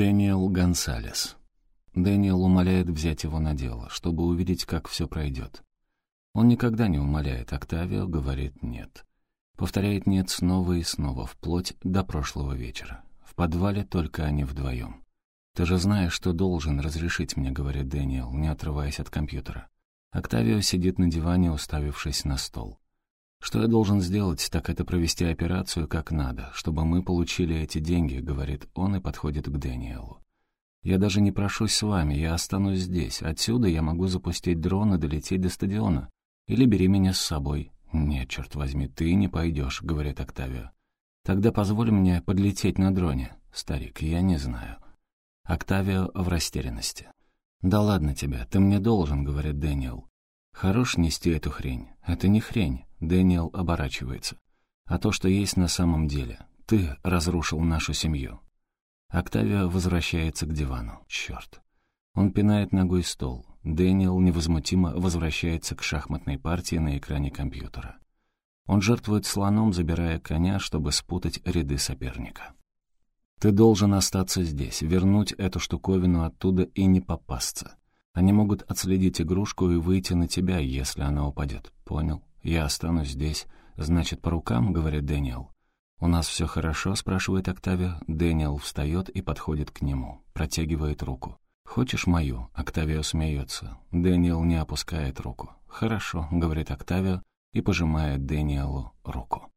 Дэниел Гонсалес. Дэниел умоляет взять его на дело, чтобы увидеть, как все пройдет. Он никогда не умоляет, Октавио говорит «нет». Повторяет «нет» снова и снова, вплоть до прошлого вечера. В подвале только они вдвоем. «Ты же знаешь, что должен разрешить мне», — говорит Дэниел, не отрываясь от компьютера. Октавио сидит на диване, уставившись на стол. «Что я должен сделать, так это провести операцию как надо, чтобы мы получили эти деньги», — говорит он и подходит к Дэниелу. «Я даже не прошусь с вами, я останусь здесь. Отсюда я могу запустить дрон и долететь до стадиона. Или бери меня с собой». «Нет, черт возьми, ты не пойдешь», — говорит Октавио. «Тогда позволь мне подлететь на дроне». «Старик, я не знаю». Октавио в растерянности. «Да ладно тебя, ты мне должен», — говорит Дэниел. «Хорош нести эту хрень. Это не хрень», — Дэниел оборачивается. «А то, что есть на самом деле. Ты разрушил нашу семью». Октавио возвращается к дивану. Черт. Он пинает ногой стол. Дэниел невозмутимо возвращается к шахматной партии на экране компьютера. Он жертвует слоном, забирая коня, чтобы спутать ряды соперника. Ты должен остаться здесь, вернуть эту штуковину оттуда и не попасться. Они могут отследить игрушку и выйти на тебя, если она упадет. Понял? Я останусь здесь. Значит, по рукам, говорит Дэниел. «У нас все хорошо?» — спрашивает Октавио. Дэниел встает и подходит к нему, протягивает руку. «Хочешь мою?» — Октавио смеется. Дэниел не опускает руку. «Хорошо», — говорит Октавио и пожимает Дэниелу руку.